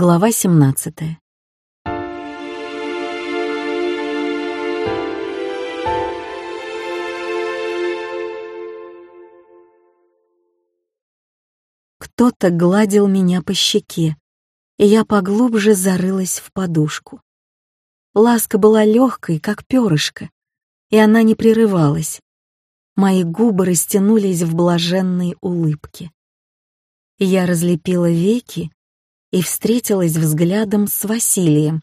Глава 17. Кто-то гладил меня по щеке, и я поглубже зарылась в подушку. Ласка была легкой, как перышко, и она не прерывалась. Мои губы растянулись в блаженной улыбке. Я разлепила веки и встретилась взглядом с Василием.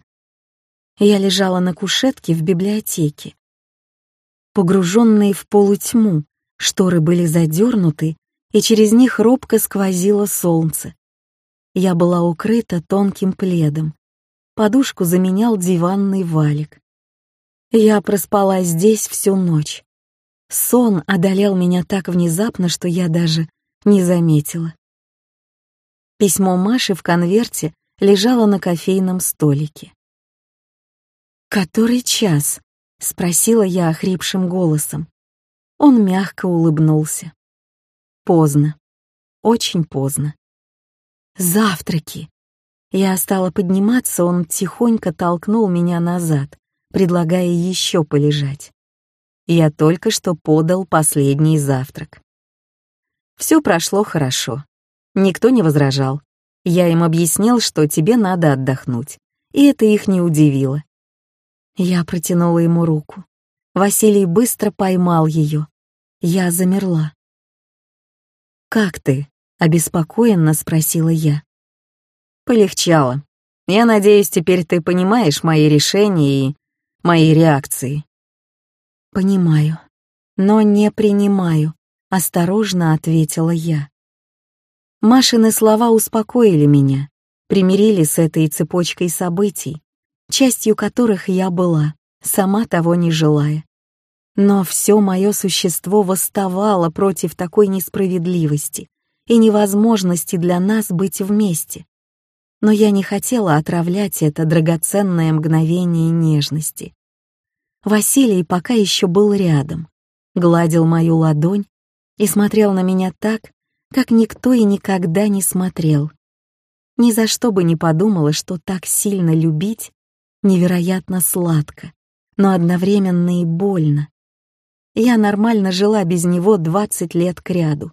Я лежала на кушетке в библиотеке. Погруженные в полутьму, шторы были задернуты, и через них робко сквозило солнце. Я была укрыта тонким пледом. Подушку заменял диванный валик. Я проспала здесь всю ночь. Сон одолел меня так внезапно, что я даже не заметила. Письмо Маши в конверте лежало на кофейном столике. «Который час?» — спросила я охрипшим голосом. Он мягко улыбнулся. «Поздно. Очень поздно. Завтраки!» Я стала подниматься, он тихонько толкнул меня назад, предлагая еще полежать. Я только что подал последний завтрак. Все прошло хорошо. Никто не возражал. Я им объяснил, что тебе надо отдохнуть, и это их не удивило. Я протянула ему руку. Василий быстро поймал ее. Я замерла. «Как ты?» — обеспокоенно спросила я. «Полегчало. Я надеюсь, теперь ты понимаешь мои решения и мои реакции». «Понимаю, но не принимаю», — осторожно ответила я. Машины слова успокоили меня, примирили с этой цепочкой событий, частью которых я была, сама того не желая. Но все мое существо восставало против такой несправедливости и невозможности для нас быть вместе. Но я не хотела отравлять это драгоценное мгновение нежности. Василий пока еще был рядом, гладил мою ладонь и смотрел на меня так, как никто и никогда не смотрел. Ни за что бы не подумала, что так сильно любить невероятно сладко, но одновременно и больно. Я нормально жила без него 20 лет кряду,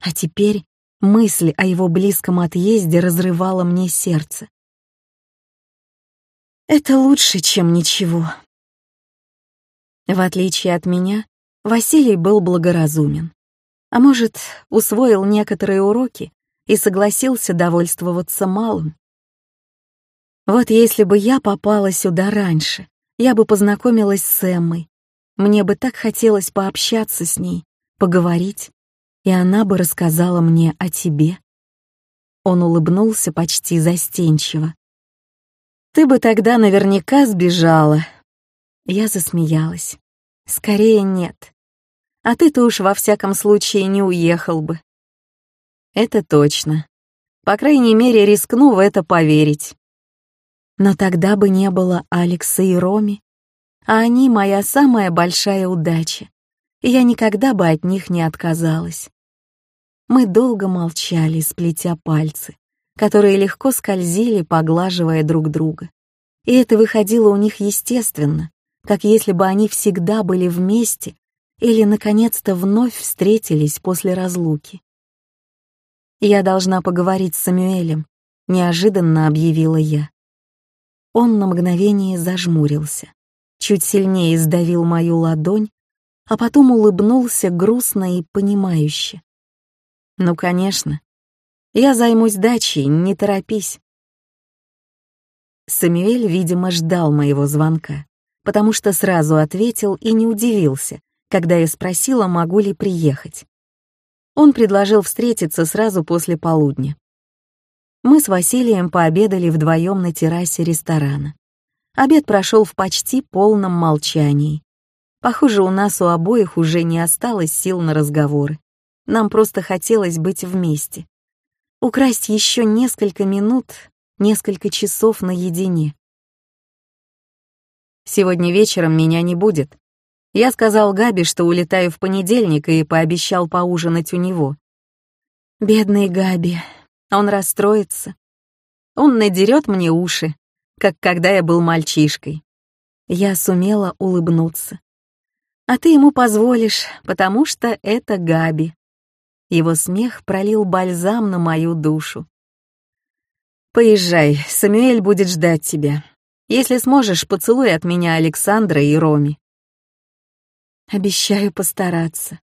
а теперь мысль о его близком отъезде разрывала мне сердце. Это лучше, чем ничего. В отличие от меня, Василий был благоразумен. А может, усвоил некоторые уроки и согласился довольствоваться малым. Вот если бы я попала сюда раньше, я бы познакомилась с Эммой. Мне бы так хотелось пообщаться с ней, поговорить, и она бы рассказала мне о тебе. Он улыбнулся почти застенчиво. «Ты бы тогда наверняка сбежала». Я засмеялась. «Скорее нет а ты-то уж во всяком случае не уехал бы. Это точно. По крайней мере, рискну в это поверить. Но тогда бы не было Алекса и Роми, а они моя самая большая удача, и я никогда бы от них не отказалась. Мы долго молчали, сплетя пальцы, которые легко скользили, поглаживая друг друга. И это выходило у них естественно, как если бы они всегда были вместе или, наконец-то, вновь встретились после разлуки. «Я должна поговорить с Самюэлем», — неожиданно объявила я. Он на мгновение зажмурился, чуть сильнее сдавил мою ладонь, а потом улыбнулся грустно и понимающе. «Ну, конечно. Я займусь дачей, не торопись». Самюэль, видимо, ждал моего звонка, потому что сразу ответил и не удивился, когда я спросила, могу ли приехать. Он предложил встретиться сразу после полудня. Мы с Василием пообедали вдвоем на террасе ресторана. Обед прошел в почти полном молчании. Похоже, у нас у обоих уже не осталось сил на разговоры. Нам просто хотелось быть вместе. Украсть еще несколько минут, несколько часов наедине. «Сегодня вечером меня не будет», я сказал Габи, что улетаю в понедельник и пообещал поужинать у него. Бедный Габи, он расстроится. Он надерет мне уши, как когда я был мальчишкой. Я сумела улыбнуться. А ты ему позволишь, потому что это Габи. Его смех пролил бальзам на мою душу. Поезжай, Самюэль будет ждать тебя. Если сможешь, поцелуй от меня Александра и Роми. Обещаю постараться.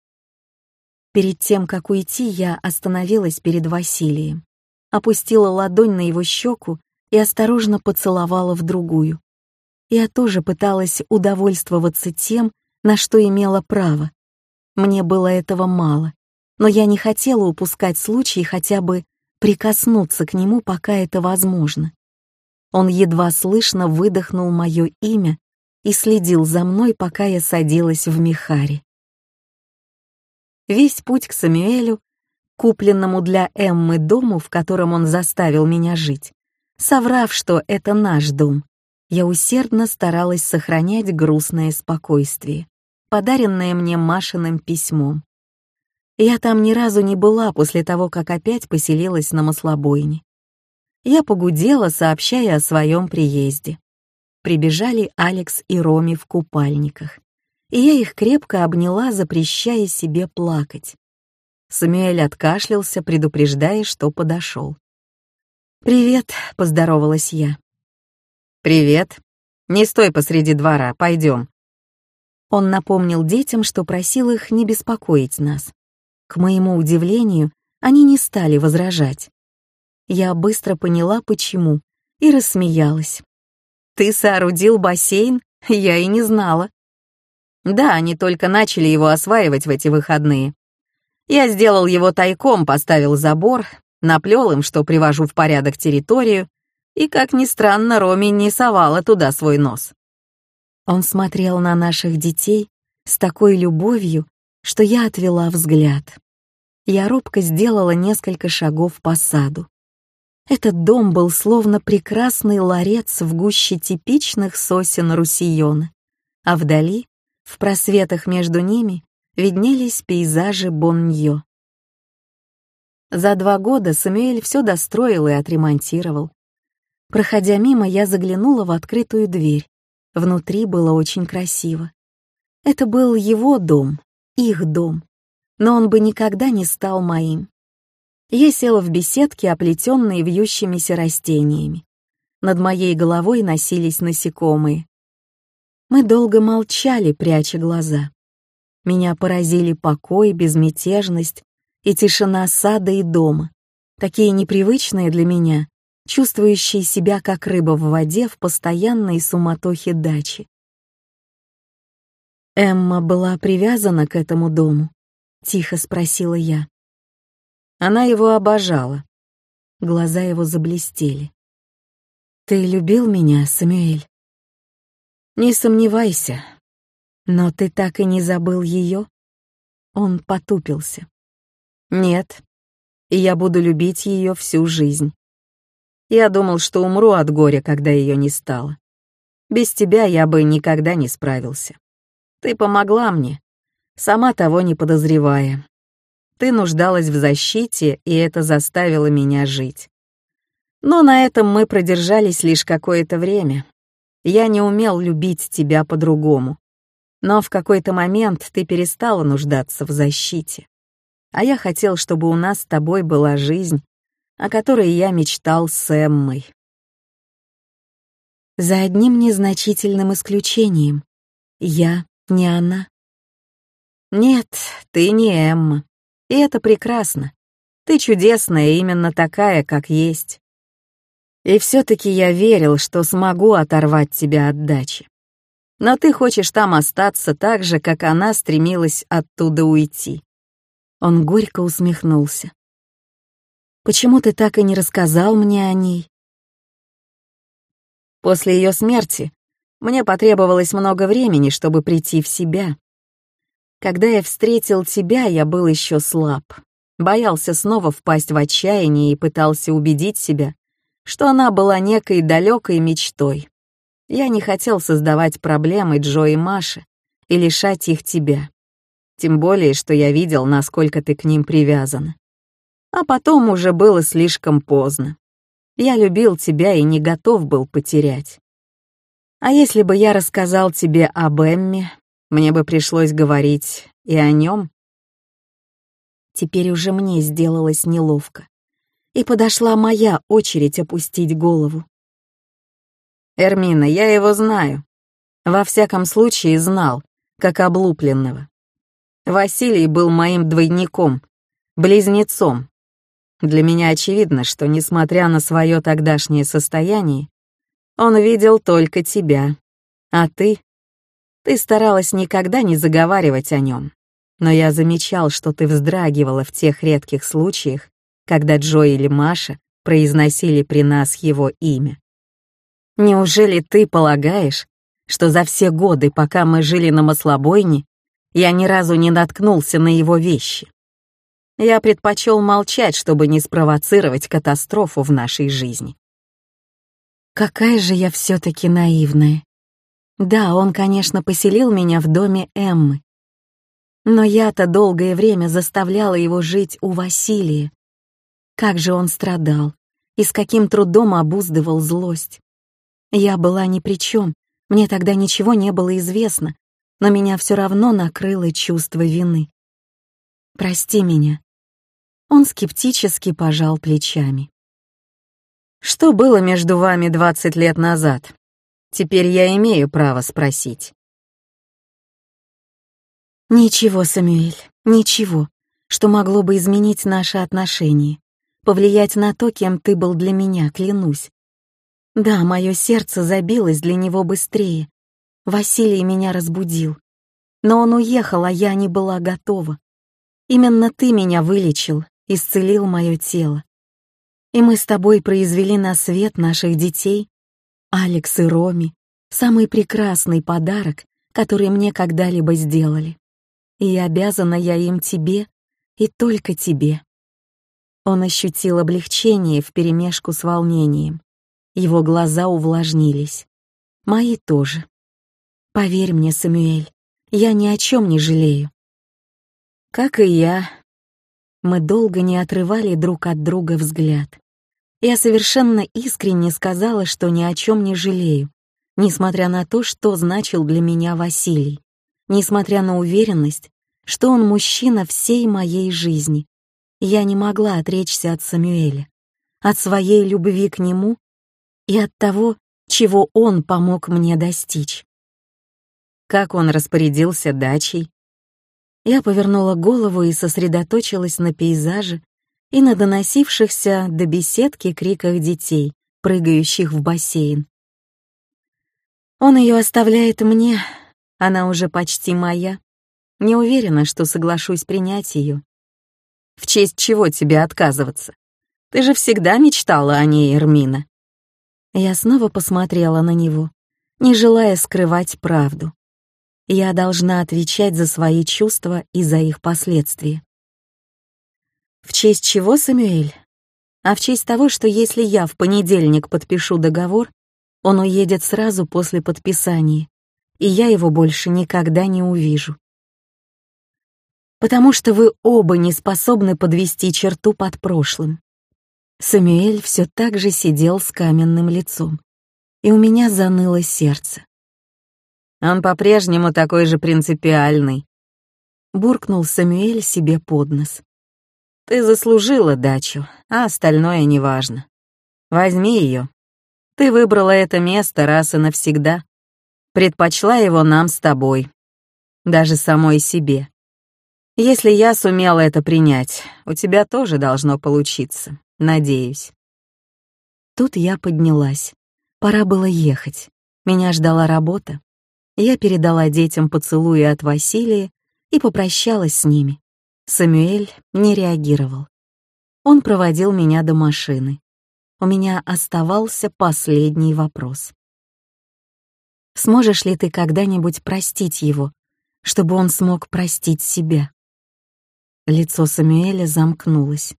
Перед тем, как уйти, я остановилась перед Василием, опустила ладонь на его щеку и осторожно поцеловала в другую. Я тоже пыталась удовольствоваться тем, на что имела право. Мне было этого мало, но я не хотела упускать случай хотя бы прикоснуться к нему, пока это возможно. Он едва слышно выдохнул мое имя и следил за мной, пока я садилась в Михаре. Весь путь к Самюэлю, купленному для Эммы дому, в котором он заставил меня жить, соврав, что это наш дом, я усердно старалась сохранять грустное спокойствие, подаренное мне Машиным письмом. Я там ни разу не была после того, как опять поселилась на маслобойне. Я погудела, сообщая о своем приезде. Прибежали Алекс и Роми в купальниках, и я их крепко обняла, запрещая себе плакать. Самуэль откашлялся, предупреждая, что подошел. «Привет», — поздоровалась я. «Привет. Не стой посреди двора, пойдем». Он напомнил детям, что просил их не беспокоить нас. К моему удивлению, они не стали возражать. Я быстро поняла, почему, и рассмеялась. «Ты соорудил бассейн? Я и не знала». Да, они только начали его осваивать в эти выходные. Я сделал его тайком, поставил забор, наплел им, что привожу в порядок территорию, и, как ни странно, Роми не совала туда свой нос. Он смотрел на наших детей с такой любовью, что я отвела взгляд. Я робко сделала несколько шагов по саду. Этот дом был словно прекрасный ларец в гуще типичных сосен Русиона, а вдали, в просветах между ними, виднелись пейзажи Бонньо. За два года Самуэль все достроил и отремонтировал. Проходя мимо, я заглянула в открытую дверь. Внутри было очень красиво. Это был его дом, их дом, но он бы никогда не стал моим. Я села в беседке, оплетенной вьющимися растениями. Над моей головой носились насекомые. Мы долго молчали, пряча глаза. Меня поразили покой, безмятежность и тишина сада и дома, такие непривычные для меня, чувствующие себя как рыба в воде в постоянной суматохе дачи. Эмма была привязана к этому дому, тихо спросила я. Она его обожала. Глаза его заблестели. Ты любил меня, Самуэль? Не сомневайся. Но ты так и не забыл ее? Он потупился. Нет, и я буду любить ее всю жизнь. Я думал, что умру от горя, когда ее не стало. Без тебя я бы никогда не справился. Ты помогла мне, сама того не подозревая. Ты нуждалась в защите, и это заставило меня жить. Но на этом мы продержались лишь какое-то время. Я не умел любить тебя по-другому. Но в какой-то момент ты перестала нуждаться в защите. А я хотел, чтобы у нас с тобой была жизнь, о которой я мечтал с Эммой. За одним незначительным исключением. Я не она. Нет, ты не Эмма. И это прекрасно. Ты чудесная именно такая, как есть. И все-таки я верил, что смогу оторвать тебя от дачи. Но ты хочешь там остаться так же, как она стремилась оттуда уйти. Он горько усмехнулся. Почему ты так и не рассказал мне о ней? После ее смерти мне потребовалось много времени, чтобы прийти в себя. Когда я встретил тебя, я был еще слаб. Боялся снова впасть в отчаяние и пытался убедить себя, что она была некой далекой мечтой. Я не хотел создавать проблемы Джо и Маше и лишать их тебя. Тем более, что я видел, насколько ты к ним привязана а потом уже было слишком поздно. Я любил тебя и не готов был потерять. А если бы я рассказал тебе об Эмме, мне бы пришлось говорить и о нем. Теперь уже мне сделалось неловко. И подошла моя очередь опустить голову. Эрмина, я его знаю. Во всяком случае, знал, как облупленного. Василий был моим двойником, близнецом. Для меня очевидно, что, несмотря на свое тогдашнее состояние, он видел только тебя. А ты? Ты старалась никогда не заговаривать о нем. Но я замечал, что ты вздрагивала в тех редких случаях, когда Джо или Маша произносили при нас его имя. Неужели ты полагаешь, что за все годы, пока мы жили на маслобойне, я ни разу не наткнулся на его вещи? Я предпочел молчать, чтобы не спровоцировать катастрофу в нашей жизни. Какая же я все-таки наивная. Да, он, конечно, поселил меня в доме Эммы. Но я-то долгое время заставляла его жить у Василия. Как же он страдал и с каким трудом обуздывал злость. Я была ни при чем, мне тогда ничего не было известно, но меня все равно накрыло чувство вины. «Прости меня». Он скептически пожал плечами. Что было между вами 20 лет назад? Теперь я имею право спросить. Ничего, Самюэль, ничего, что могло бы изменить наши отношения, повлиять на то, кем ты был для меня, клянусь. Да, мое сердце забилось для него быстрее. Василий меня разбудил. Но он уехал, а я не была готова. Именно ты меня вылечил, исцелил мое тело. И мы с тобой произвели на свет наших детей, Алекс и Роми, самый прекрасный подарок, который мне когда-либо сделали. И обязана я им тебе и только тебе. Он ощутил облегчение вперемешку с волнением. Его глаза увлажнились. Мои тоже. Поверь мне, Самюэль, я ни о чем не жалею. Как и я. Мы долго не отрывали друг от друга взгляд. Я совершенно искренне сказала, что ни о чем не жалею, несмотря на то, что значил для меня Василий, несмотря на уверенность, что он мужчина всей моей жизни. Я не могла отречься от Самюэля, от своей любви к нему и от того, чего он помог мне достичь. Как он распорядился дачей? Я повернула голову и сосредоточилась на пейзаже, и на доносившихся до беседки криках детей, прыгающих в бассейн. Он ее оставляет мне, она уже почти моя. Не уверена, что соглашусь принять ее. В честь чего тебе отказываться? Ты же всегда мечтала о ней, Эрмина. Я снова посмотрела на него, не желая скрывать правду. Я должна отвечать за свои чувства и за их последствия. В честь чего, Самюэль? А в честь того, что если я в понедельник подпишу договор, он уедет сразу после подписания, и я его больше никогда не увижу. Потому что вы оба не способны подвести черту под прошлым. Самюэль все так же сидел с каменным лицом, и у меня заныло сердце. Он по-прежнему такой же принципиальный. Буркнул Самюэль себе под нос. Ты заслужила дачу, а остальное неважно. Возьми ее. Ты выбрала это место раз и навсегда. Предпочла его нам с тобой. Даже самой себе. Если я сумела это принять, у тебя тоже должно получиться, надеюсь. Тут я поднялась. Пора было ехать. Меня ждала работа. Я передала детям поцелуи от Василия и попрощалась с ними. Самюэль не реагировал. Он проводил меня до машины. У меня оставался последний вопрос. Сможешь ли ты когда-нибудь простить его, чтобы он смог простить себя? Лицо Самюэля замкнулось.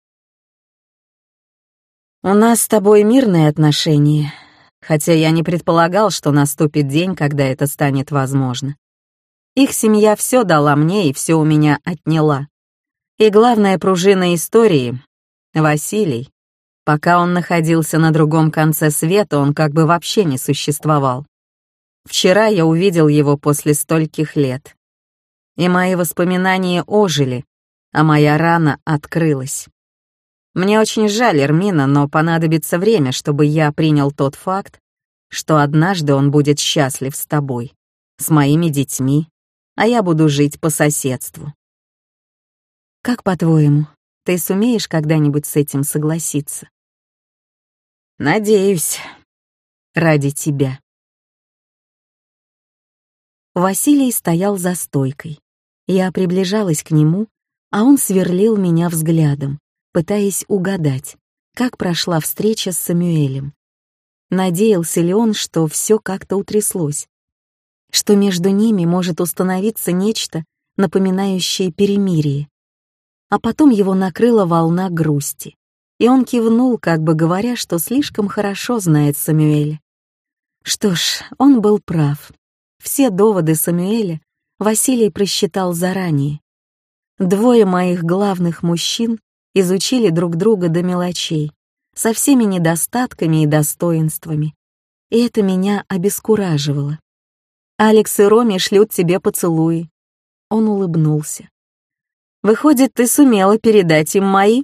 «У нас с тобой мирные отношения, хотя я не предполагал, что наступит день, когда это станет возможно. Их семья все дала мне и все у меня отняла. И главная пружина истории — Василий. Пока он находился на другом конце света, он как бы вообще не существовал. Вчера я увидел его после стольких лет. И мои воспоминания ожили, а моя рана открылась. Мне очень жаль Эрмина, но понадобится время, чтобы я принял тот факт, что однажды он будет счастлив с тобой, с моими детьми, а я буду жить по соседству. Как по-твоему, ты сумеешь когда-нибудь с этим согласиться? Надеюсь. Ради тебя. Василий стоял за стойкой. Я приближалась к нему, а он сверлил меня взглядом, пытаясь угадать, как прошла встреча с Самюэлем. Надеялся ли он, что все как-то утряслось, что между ними может установиться нечто, напоминающее перемирие. А потом его накрыла волна грусти и он кивнул, как бы говоря, что слишком хорошо знает Самюэля. Что ж, он был прав. Все доводы Самуэля Василий просчитал заранее. Двое моих главных мужчин изучили друг друга до мелочей, со всеми недостатками и достоинствами. И это меня обескураживало. «Алекс и Роми шлют тебе поцелуи». Он улыбнулся. «Выходит, ты сумела передать им мои?»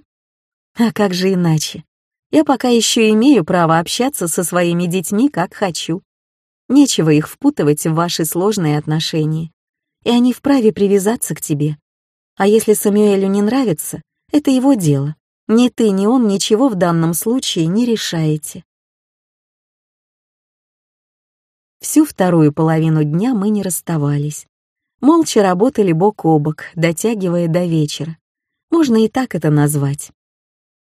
А как же иначе? Я пока еще имею право общаться со своими детьми, как хочу. Нечего их впутывать в ваши сложные отношения. И они вправе привязаться к тебе. А если Самюэлю не нравится, это его дело. Ни ты, ни он ничего в данном случае не решаете. Всю вторую половину дня мы не расставались. Молча работали бок о бок, дотягивая до вечера. Можно и так это назвать.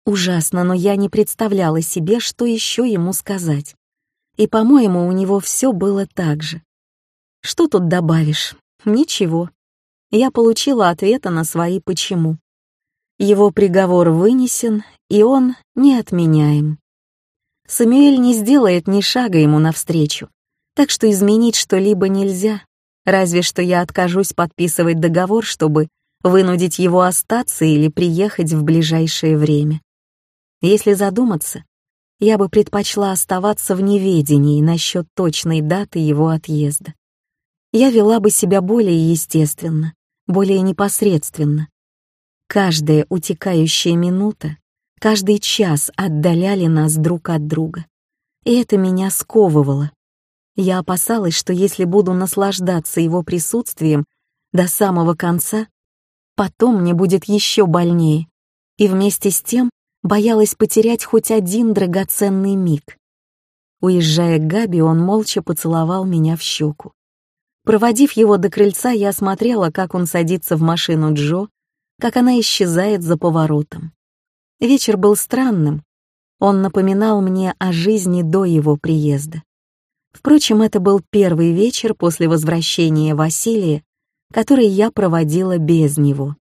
Ужасно, но я не представляла себе, что еще ему сказать. И, по-моему, у него все было так же. Что тут добавишь? Ничего. Я получила ответа на свои «почему». Его приговор вынесен, и он неотменяем. Самюэль не сделает ни шага ему навстречу, так что изменить что-либо нельзя, разве что я откажусь подписывать договор, чтобы вынудить его остаться или приехать в ближайшее время. Если задуматься, я бы предпочла оставаться в неведении насчет точной даты его отъезда. Я вела бы себя более естественно, более непосредственно. Каждая утекающая минута, каждый час отдаляли нас друг от друга. И это меня сковывало. Я опасалась, что если буду наслаждаться его присутствием до самого конца, потом мне будет еще больнее. И вместе с тем боялась потерять хоть один драгоценный миг. Уезжая к Габи, он молча поцеловал меня в щеку. Проводив его до крыльца, я смотрела, как он садится в машину Джо, как она исчезает за поворотом. Вечер был странным. Он напоминал мне о жизни до его приезда. Впрочем, это был первый вечер после возвращения Василия, который я проводила без него.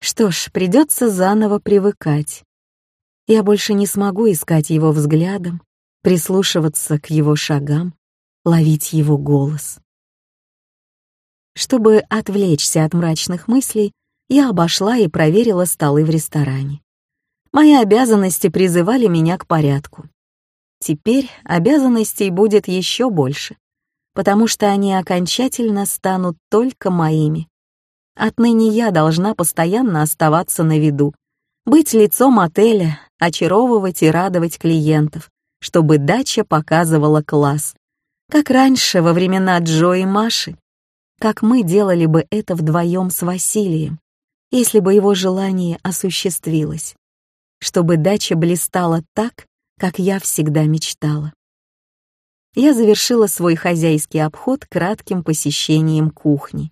Что ж, придется заново привыкать. Я больше не смогу искать его взглядом, прислушиваться к его шагам, ловить его голос. Чтобы отвлечься от мрачных мыслей, я обошла и проверила столы в ресторане. Мои обязанности призывали меня к порядку. Теперь обязанностей будет еще больше, потому что они окончательно станут только моими. Отныне я должна постоянно оставаться на виду, быть лицом отеля, очаровывать и радовать клиентов, чтобы дача показывала класс. Как раньше, во времена Джо и Маши. Как мы делали бы это вдвоем с Василием, если бы его желание осуществилось. Чтобы дача блистала так, как я всегда мечтала. Я завершила свой хозяйский обход кратким посещением кухни.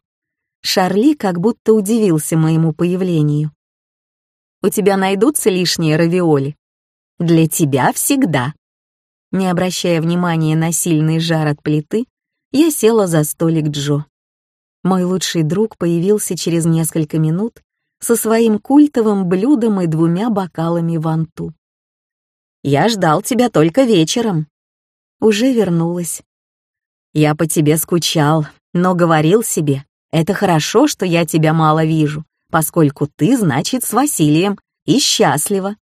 Шарли как будто удивился моему появлению у тебя найдутся лишние равиоли. Для тебя всегда. Не обращая внимания на сильный жар от плиты, я села за столик Джо. Мой лучший друг появился через несколько минут со своим культовым блюдом и двумя бокалами ванту. «Я ждал тебя только вечером». Уже вернулась. «Я по тебе скучал, но говорил себе, это хорошо, что я тебя мало вижу поскольку ты, значит, с Василием и счастлива.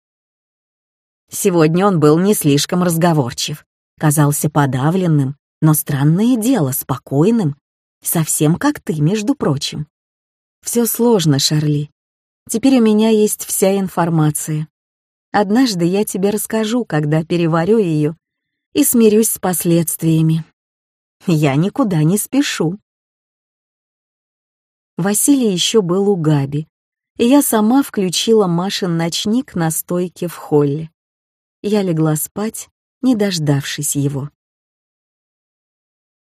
Сегодня он был не слишком разговорчив, казался подавленным, но странное дело, спокойным, совсем как ты, между прочим. Все сложно, Шарли. Теперь у меня есть вся информация. Однажды я тебе расскажу, когда переварю ее и смирюсь с последствиями. Я никуда не спешу. Василий еще был у Габи, и я сама включила Машин ночник на стойке в холле. Я легла спать, не дождавшись его.